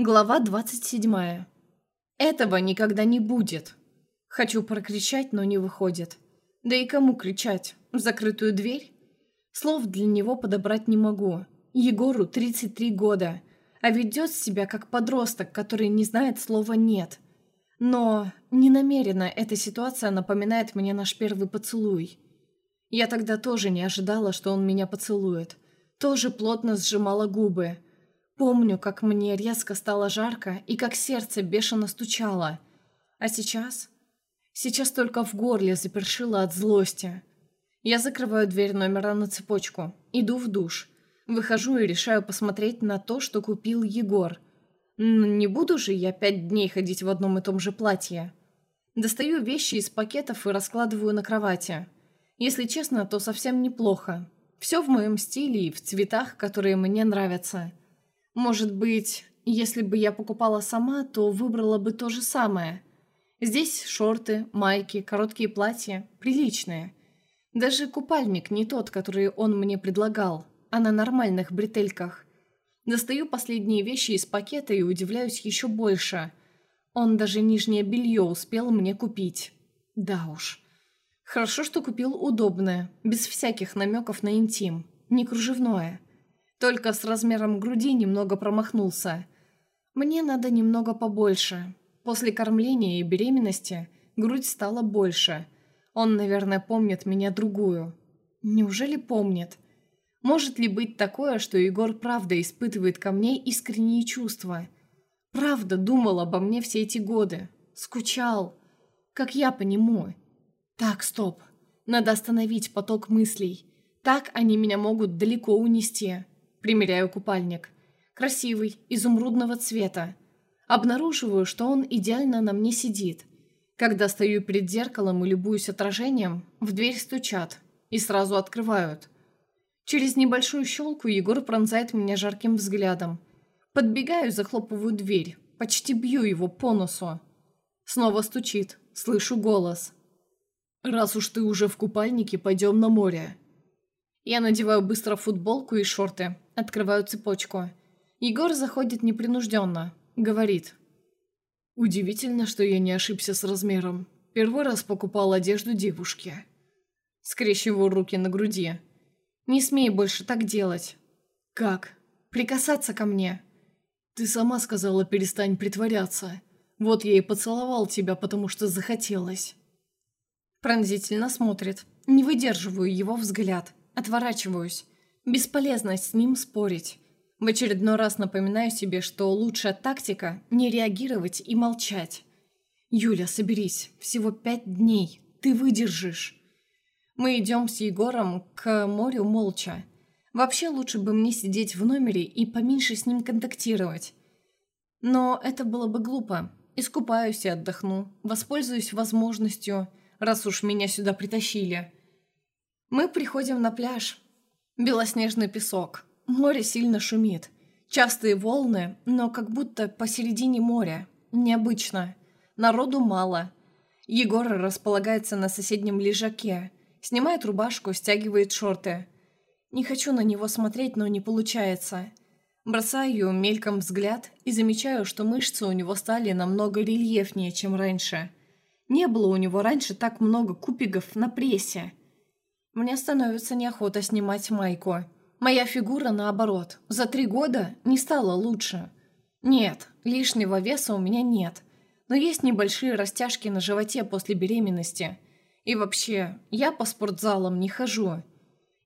Глава 27. Этого никогда не будет. Хочу прокричать, но не выходит. Да и кому кричать? В закрытую дверь? Слов для него подобрать не могу. Егору 33 года, а ведет себя как подросток, который не знает слова «нет». Но не намеренно эта ситуация напоминает мне наш первый поцелуй. Я тогда тоже не ожидала, что он меня поцелует. Тоже плотно сжимала губы – Помню, как мне резко стало жарко и как сердце бешено стучало. А сейчас? Сейчас только в горле запершило от злости. Я закрываю дверь номера на цепочку, иду в душ. Выхожу и решаю посмотреть на то, что купил Егор. Не буду же я пять дней ходить в одном и том же платье. Достаю вещи из пакетов и раскладываю на кровати. Если честно, то совсем неплохо. Все в моем стиле и в цветах, которые мне нравятся. Может быть, если бы я покупала сама, то выбрала бы то же самое. Здесь шорты, майки, короткие платья, приличные. Даже купальник не тот, который он мне предлагал, а на нормальных бретельках. Достаю последние вещи из пакета и удивляюсь еще больше. Он даже нижнее белье успел мне купить. Да уж. Хорошо, что купил удобное, без всяких намеков на интим, не кружевное. Только с размером груди немного промахнулся. Мне надо немного побольше. После кормления и беременности грудь стала больше. Он, наверное, помнит меня другую. Неужели помнит? Может ли быть такое, что Егор правда испытывает ко мне искренние чувства? Правда думал обо мне все эти годы. Скучал. Как я по нему. Так, стоп. Надо остановить поток мыслей. Так они меня могут далеко унести. Примеряю купальник. Красивый, изумрудного цвета. Обнаруживаю, что он идеально на мне сидит. Когда стою перед зеркалом и любуюсь отражением, в дверь стучат и сразу открывают. Через небольшую щелку Егор пронзает меня жарким взглядом. Подбегаю, захлопываю дверь, почти бью его по носу. Снова стучит, слышу голос. «Раз уж ты уже в купальнике, пойдем на море». Я надеваю быстро футболку и шорты, открываю цепочку. Егор заходит непринужденно, говорит. «Удивительно, что я не ошибся с размером. Первый раз покупал одежду девушке». Скрещиваю руки на груди. «Не смей больше так делать». «Как? Прикасаться ко мне?» «Ты сама сказала, перестань притворяться. Вот я и поцеловал тебя, потому что захотелось». Пронзительно смотрит. Не выдерживаю его взгляд. Отворачиваюсь. Бесполезно с ним спорить. В очередной раз напоминаю себе, что лучшая тактика – не реагировать и молчать. «Юля, соберись. Всего пять дней. Ты выдержишь». Мы идем с Егором к морю молча. Вообще лучше бы мне сидеть в номере и поменьше с ним контактировать. Но это было бы глупо. Искупаюсь и отдохну. Воспользуюсь возможностью, раз уж меня сюда притащили – мы приходим на пляж. Белоснежный песок. Море сильно шумит. Частые волны, но как будто посередине моря. Необычно. Народу мало. Егор располагается на соседнем лежаке. Снимает рубашку, стягивает шорты. Не хочу на него смотреть, но не получается. Бросаю мельком взгляд и замечаю, что мышцы у него стали намного рельефнее, чем раньше. Не было у него раньше так много кубиков на прессе. Мне становится неохота снимать майку. Моя фигура, наоборот, за три года не стала лучше. Нет, лишнего веса у меня нет. Но есть небольшие растяжки на животе после беременности. И вообще, я по спортзалам не хожу.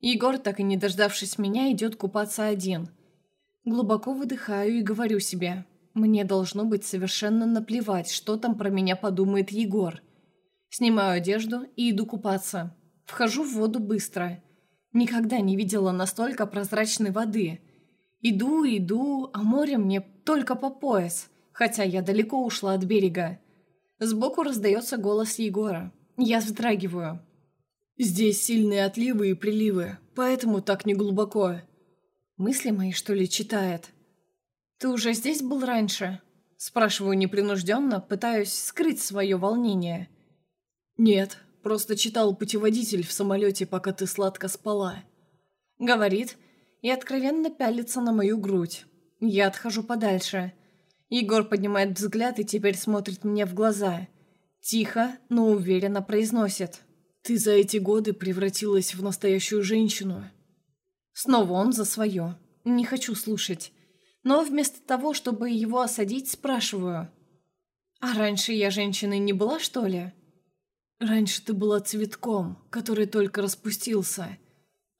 Егор, так и не дождавшись меня, идет купаться один. Глубоко выдыхаю и говорю себе, мне должно быть совершенно наплевать, что там про меня подумает Егор. Снимаю одежду и иду купаться. Вхожу в воду быстро. Никогда не видела настолько прозрачной воды. Иду, иду, а море мне только по пояс, хотя я далеко ушла от берега. Сбоку раздается голос Егора. Я вздрагиваю. «Здесь сильные отливы и приливы, поэтому так неглубоко». Мысли мои, что ли, читает. «Ты уже здесь был раньше?» Спрашиваю непринужденно, пытаюсь скрыть свое волнение. «Нет, Просто читал путеводитель в самолете, пока ты сладко спала». Говорит и откровенно пялится на мою грудь. Я отхожу подальше. Егор поднимает взгляд и теперь смотрит мне в глаза. Тихо, но уверенно произносит. «Ты за эти годы превратилась в настоящую женщину». Снова он за свое. Не хочу слушать. Но вместо того, чтобы его осадить, спрашиваю. «А раньше я женщиной не была, что ли?» «Раньше ты была цветком, который только распустился,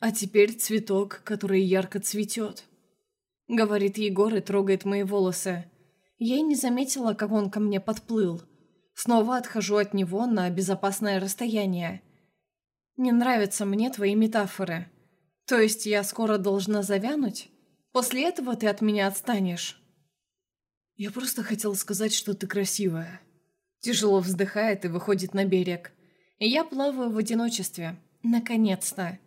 а теперь цветок, который ярко цветет», — говорит Егор и трогает мои волосы. Я и не заметила, как он ко мне подплыл. Снова отхожу от него на безопасное расстояние. Не нравятся мне твои метафоры. То есть я скоро должна завянуть? После этого ты от меня отстанешь? Я просто хотел сказать, что ты красивая. Тяжело вздыхает и выходит на берег. Я плаваю в одиночестве. Наконец-то.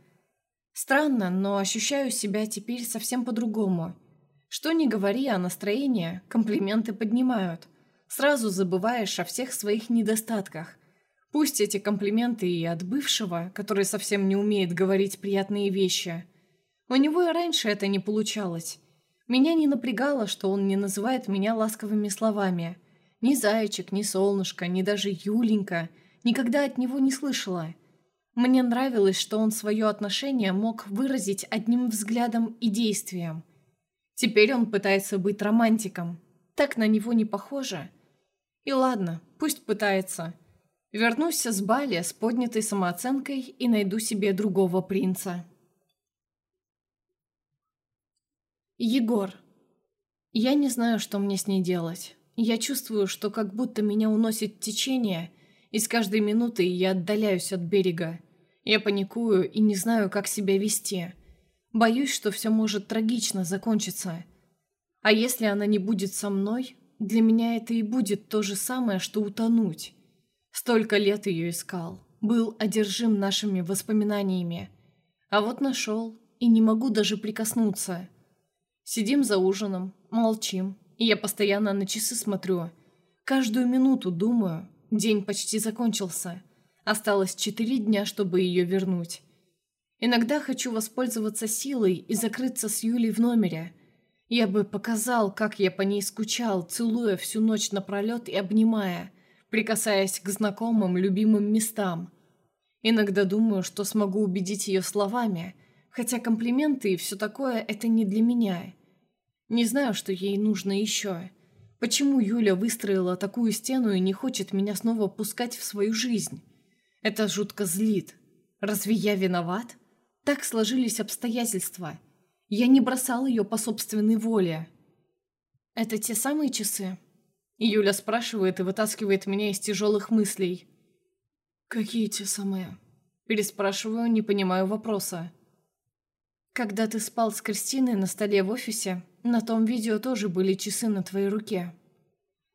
Странно, но ощущаю себя теперь совсем по-другому. Что ни говори, а настроение, комплименты поднимают. Сразу забываешь о всех своих недостатках. Пусть эти комплименты и от бывшего, который совсем не умеет говорить приятные вещи. У него и раньше это не получалось. Меня не напрягало, что он не называет меня ласковыми словами. Ни зайчик, ни солнышко, ни даже Юленька. Никогда от него не слышала. Мне нравилось, что он свое отношение мог выразить одним взглядом и действием – Теперь он пытается быть романтиком. Так на него не похоже. И ладно, пусть пытается. Вернусь с Бали с поднятой самооценкой и найду себе другого принца. Егор. Я не знаю, что мне с ней делать. Я чувствую, что как будто меня уносит течение, и с каждой минутой я отдаляюсь от берега. Я паникую и не знаю, как себя вести. Боюсь, что все может трагично закончиться. А если она не будет со мной, для меня это и будет то же самое, что утонуть. Столько лет ее искал, был одержим нашими воспоминаниями. А вот нашел, и не могу даже прикоснуться. Сидим за ужином, молчим, и я постоянно на часы смотрю. Каждую минуту думаю, день почти закончился. Осталось четыре дня, чтобы ее вернуть. Иногда хочу воспользоваться силой и закрыться с Юлей в номере. Я бы показал, как я по ней скучал, целуя всю ночь напролет и обнимая, прикасаясь к знакомым, любимым местам. Иногда думаю, что смогу убедить ее словами, хотя комплименты и все такое – это не для меня. Не знаю, что ей нужно еще. Почему Юля выстроила такую стену и не хочет меня снова пускать в свою жизнь? Это жутко злит. Разве я виноват? Так сложились обстоятельства. Я не бросал ее по собственной воле. «Это те самые часы?» Юля спрашивает и вытаскивает меня из тяжелых мыслей. «Какие те самые?» Переспрашиваю, не понимаю вопроса. «Когда ты спал с Кристиной на столе в офисе, на том видео тоже были часы на твоей руке».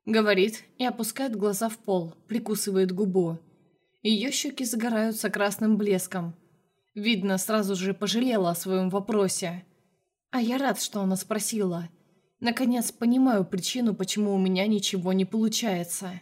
Говорит и опускает глаза в пол, прикусывает губу. Ее щеки загораются красным блеском. Видно, сразу же пожалела о своем вопросе. А я рад, что она спросила. Наконец понимаю причину, почему у меня ничего не получается.